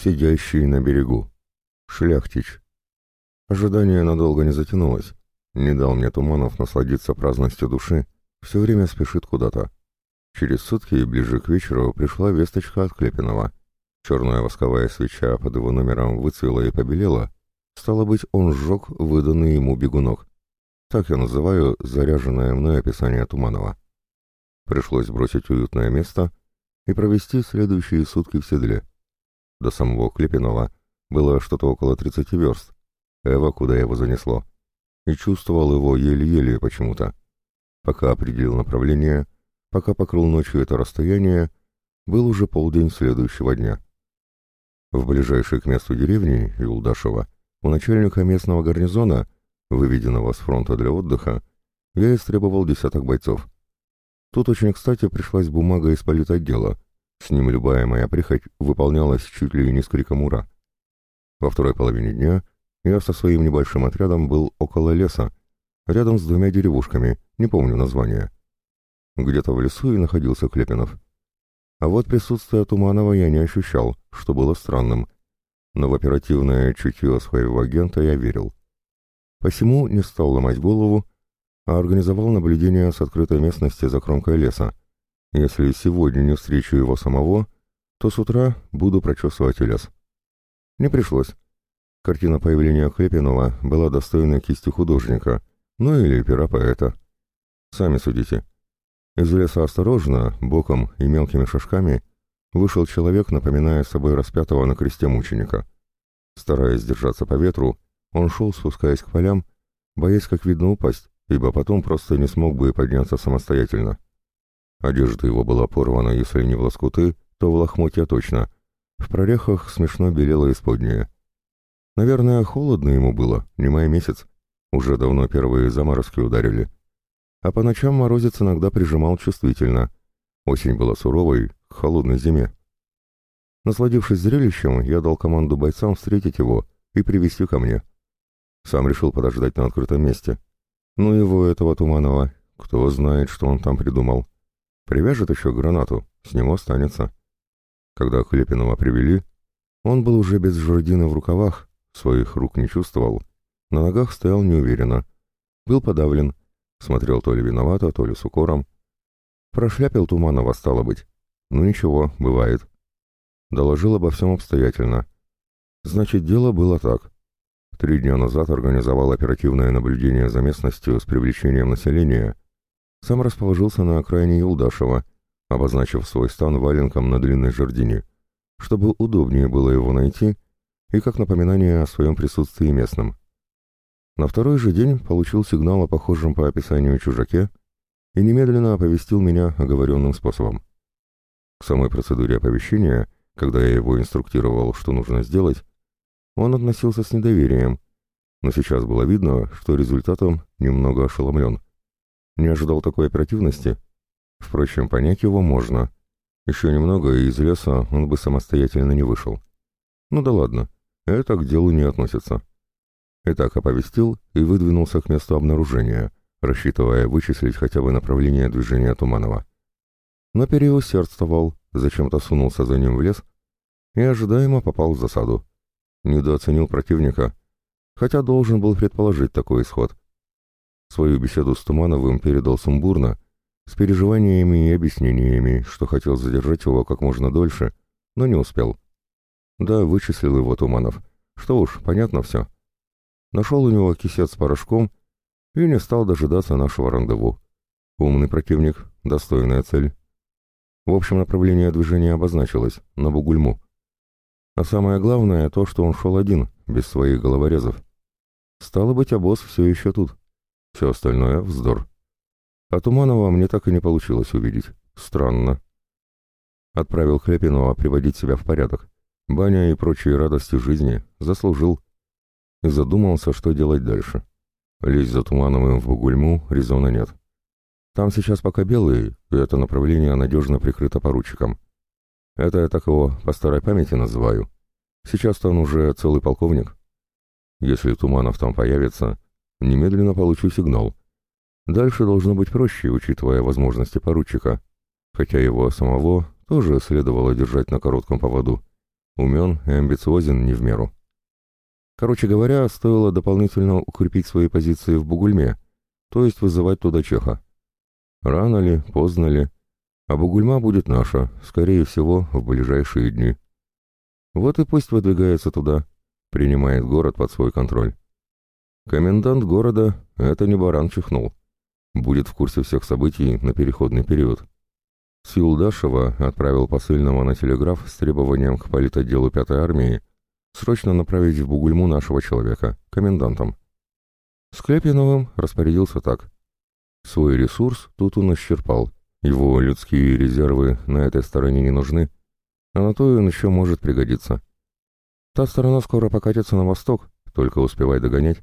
Сидящий на берегу. Шляхтич. Ожидание надолго не затянулось. Не дал мне Туманов насладиться праздностью души, все время спешит куда-то. Через сутки и ближе к вечеру пришла весточка от Клепинова. Черная восковая свеча под его номером выцвела и побелела. Стало быть, он сжег выданный ему бегунок. Так я называю заряженное мной описание Туманова. Пришлось бросить уютное место и провести следующие сутки в седле. До самого Клепинова было что-то около 30 верст. Эва, куда его занесло. И чувствовал его еле-еле почему-то. Пока определил направление, пока покрыл ночью это расстояние, был уже полдень следующего дня. В ближайшей к месту деревни, Юлдашева, у начальника местного гарнизона, выведенного с фронта для отдыха, я истребовал десяток бойцов. Тут очень кстати пришлась бумага из политотдела. С ним любая моя прихоть выполнялась чуть ли не с криком «Ура!». Во второй половине дня я со своим небольшим отрядом был около леса, рядом с двумя деревушками, не помню названия. Где-то в лесу и находился Клепинов. А вот присутствие Туманова я не ощущал, что было странным, но в оперативное чутье своего агента я верил. Посему не стал ломать голову, а организовал наблюдение с открытой местности за кромкой леса. Если сегодня не встречу его самого, то с утра буду прочесывать лес. Не пришлось. Картина появления Хлепинова была достойна кисти художника, ну или пера поэта. Сами судите. Из леса осторожно, боком и мелкими шажками вышел человек, напоминая собой распятого на кресте мученика. Стараясь держаться по ветру, он шел, спускаясь к полям, боясь, как видно, упасть, ибо потом просто не смог бы подняться самостоятельно. Одежда его была порвана, если не в лоскуты, то в лохмотья точно. В прорехах смешно белело исподнее. Наверное, холодно ему было, не май месяц. Уже давно первые заморозки ударили а по ночам морозец иногда прижимал чувствительно. Осень была суровой, к холодной зиме. Насладившись зрелищем, я дал команду бойцам встретить его и привести ко мне. Сам решил подождать на открытом месте. Ну его, этого Туманова, кто знает, что он там придумал. Привяжет еще гранату, с него останется. Когда Хлепинова привели, он был уже без жердины в рукавах, своих рук не чувствовал, на ногах стоял неуверенно, был подавлен, Смотрел то ли виновато, то ли с укором. Прошляпил Туманова, стало быть. Ну ничего, бывает. Доложил обо всем обстоятельно. Значит, дело было так. Три дня назад организовал оперативное наблюдение за местностью с привлечением населения. Сам расположился на окраине Юлдашева, обозначив свой стан валенком на длинной жердине, чтобы удобнее было его найти и как напоминание о своем присутствии местном. На второй же день получил сигнал о похожем по описанию чужаке и немедленно оповестил меня оговоренным способом. К самой процедуре оповещения, когда я его инструктировал, что нужно сделать, он относился с недоверием, но сейчас было видно, что результатом немного ошеломлен. Не ожидал такой оперативности. Впрочем, понять его можно. Еще немного, и из леса он бы самостоятельно не вышел. Ну да ладно, это к делу не относится. Итак, оповестил и выдвинулся к месту обнаружения, рассчитывая вычислить хотя бы направление движения Туманова. Но переусердствовал, зачем-то сунулся за ним в лес и ожидаемо попал в засаду. Недооценил противника, хотя должен был предположить такой исход. Свою беседу с Тумановым передал сумбурно, с переживаниями и объяснениями, что хотел задержать его как можно дольше, но не успел. Да, вычислил его Туманов. Что уж, понятно все нашел у него кисет с порошком и не стал дожидаться нашего рандеву. Умный противник, достойная цель. В общем, направление движения обозначилось, на Бугульму. А самое главное то, что он шел один, без своих головорезов. Стало быть, обоз все еще тут. Все остальное — вздор. А Туманова мне так и не получилось увидеть. Странно. Отправил Хлепинова приводить себя в порядок. Баня и прочие радости жизни заслужил и задумался, что делать дальше. Лезть за Тумановым в Бугульму резона нет. Там сейчас пока белые, и это направление надежно прикрыто поручиком. Это я так его по старой памяти называю. Сейчас-то он уже целый полковник. Если Туманов там появится, немедленно получу сигнал. Дальше должно быть проще, учитывая возможности поручика, хотя его самого тоже следовало держать на коротком поводу. умен и амбициозен не в меру. Короче говоря, стоило дополнительно укрепить свои позиции в Бугульме, то есть вызывать туда Чеха. Рано ли, поздно ли, а Бугульма будет наша, скорее всего, в ближайшие дни. Вот и пусть выдвигается туда, принимает город под свой контроль. Комендант города — это не баран чихнул. Будет в курсе всех событий на переходный период. С Юлдашева отправил посыльного на телеграф с требованием к политотделу 5-й армии срочно направить в Бугульму нашего человека, комендантом. С Клепиновым распорядился так. Свой ресурс тут он исчерпал. Его людские резервы на этой стороне не нужны, а на то он еще может пригодиться. Та сторона скоро покатится на восток, только успевай догонять.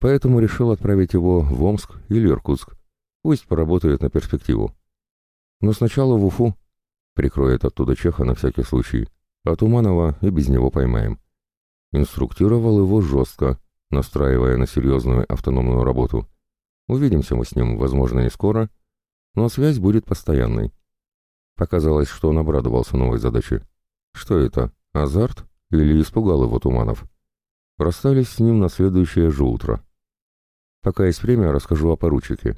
Поэтому решил отправить его в Омск или Иркутск. Пусть поработает на перспективу. Но сначала в Уфу. Прикроет оттуда Чеха на всякий случай. А Туманова и без него поймаем. Инструктировал его жестко, настраивая на серьезную автономную работу. Увидимся мы с ним, возможно, не скоро, но связь будет постоянной. Показалось, что он обрадовался новой задаче. Что это, азарт или испугал его Туманов? Расстались с ним на следующее же утро. Пока есть время, расскажу о поручике.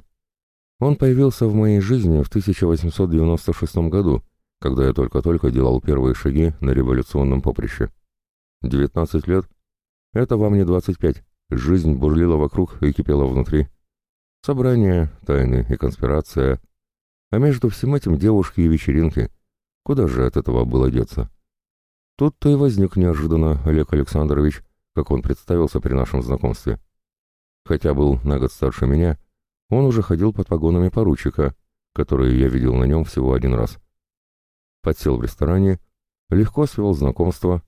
Он появился в моей жизни в 1896 году, когда я только-только делал первые шаги на революционном поприще. 19 лет — это вам не 25. Жизнь бурлила вокруг и кипела внутри. Собрания, тайны и конспирация. А между всем этим девушки и вечеринки. Куда же от этого было деться? Тут-то и возник неожиданно Олег Александрович, как он представился при нашем знакомстве. Хотя был на год старше меня — он уже ходил под погонами поручика, которые я видел на нем всего один раз. Подсел в ресторане, легко свел знакомство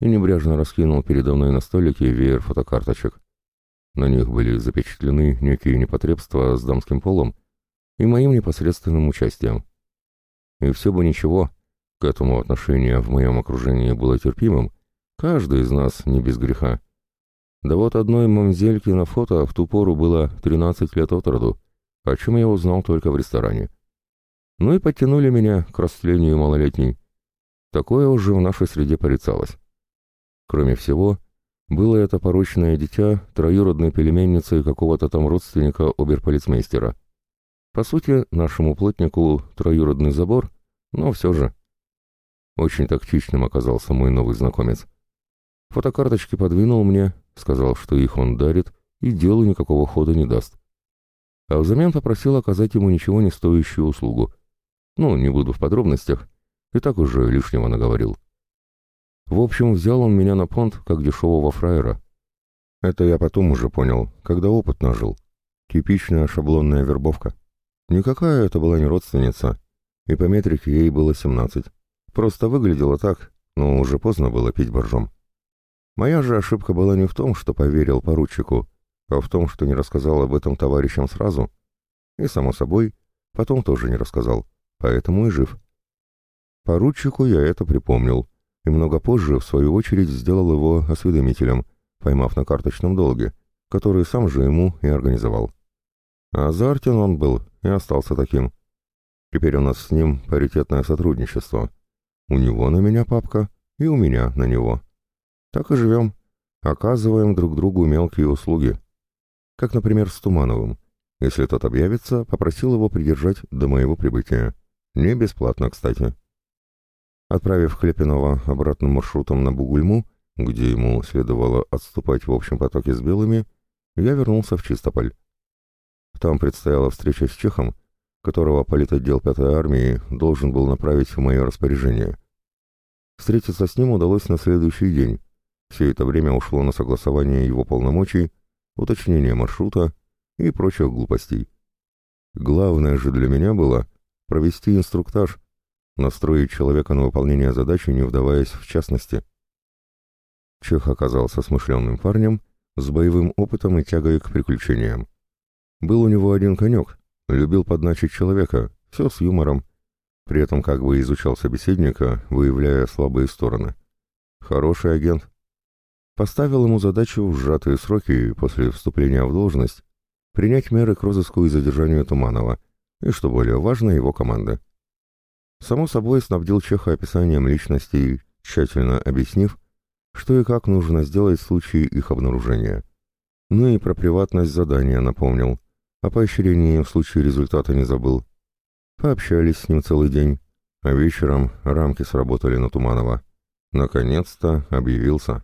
и небрежно раскинул передо мной на столике веер фотокарточек. На них были запечатлены некие непотребства с дамским полом и моим непосредственным участием. И все бы ничего, к этому отношение в моем окружении было терпимым, каждый из нас не без греха. Да вот одной мамзельке на фото в ту пору было 13 лет от роду, о чем я узнал только в ресторане. Ну и подтянули меня к растлению малолетней. Такое уже в нашей среде порицалось. Кроме всего, было это порочное дитя троюродной пельменницы какого-то там родственника оберполицмейстера. По сути, нашему плотнику троюродный забор, но все же. Очень тактичным оказался мой новый знакомец. Фотокарточки подвинул мне, сказал, что их он дарит и делу никакого хода не даст. А взамен попросил оказать ему ничего не стоящую услугу. Ну, не буду в подробностях, и так уже лишнего наговорил. В общем, взял он меня на понт, как дешевого фраера. Это я потом уже понял, когда опыт нажил. Типичная шаблонная вербовка. Никакая это была не родственница, и по метрике ей было семнадцать. Просто выглядела так, но уже поздно было пить боржом. Моя же ошибка была не в том, что поверил поручику, а в том, что не рассказал об этом товарищам сразу. И, само собой, потом тоже не рассказал, поэтому и жив. Поручику я это припомнил, и много позже, в свою очередь, сделал его осведомителем, поймав на карточном долге, который сам же ему и организовал. Азартен он был и остался таким. Теперь у нас с ним паритетное сотрудничество. У него на меня папка, и у меня на него. Так и живем. Оказываем друг другу мелкие услуги. Как, например, с Тумановым. Если тот объявится, попросил его придержать до моего прибытия. Не бесплатно, кстати. Отправив Хлепинова обратным маршрутом на Бугульму, где ему следовало отступать в общем потоке с белыми, я вернулся в Чистополь. Там предстояла встреча с Чехом, которого политотдел 5-й армии должен был направить в мое распоряжение. Встретиться с ним удалось на следующий день, все это время ушло на согласование его полномочий, уточнение маршрута и прочих глупостей. Главное же для меня было провести инструктаж, настроить человека на выполнение задачи, не вдаваясь в частности. Чех оказался смышленным парнем, с боевым опытом и тягой к приключениям. Был у него один конек, любил подначить человека, все с юмором, при этом как бы изучал собеседника, выявляя слабые стороны. Хороший агент. Поставил ему задачу в сжатые сроки после вступления в должность принять меры к розыску и задержанию Туманова, и, что более важно, его команды. Само собой, снабдил Чеха описанием личностей тщательно объяснив, что и как нужно сделать в случае их обнаружения. Ну и про приватность задания напомнил, о поощрении в случае результата не забыл. Пообщались с ним целый день, а вечером рамки сработали на Туманова. Наконец-то объявился.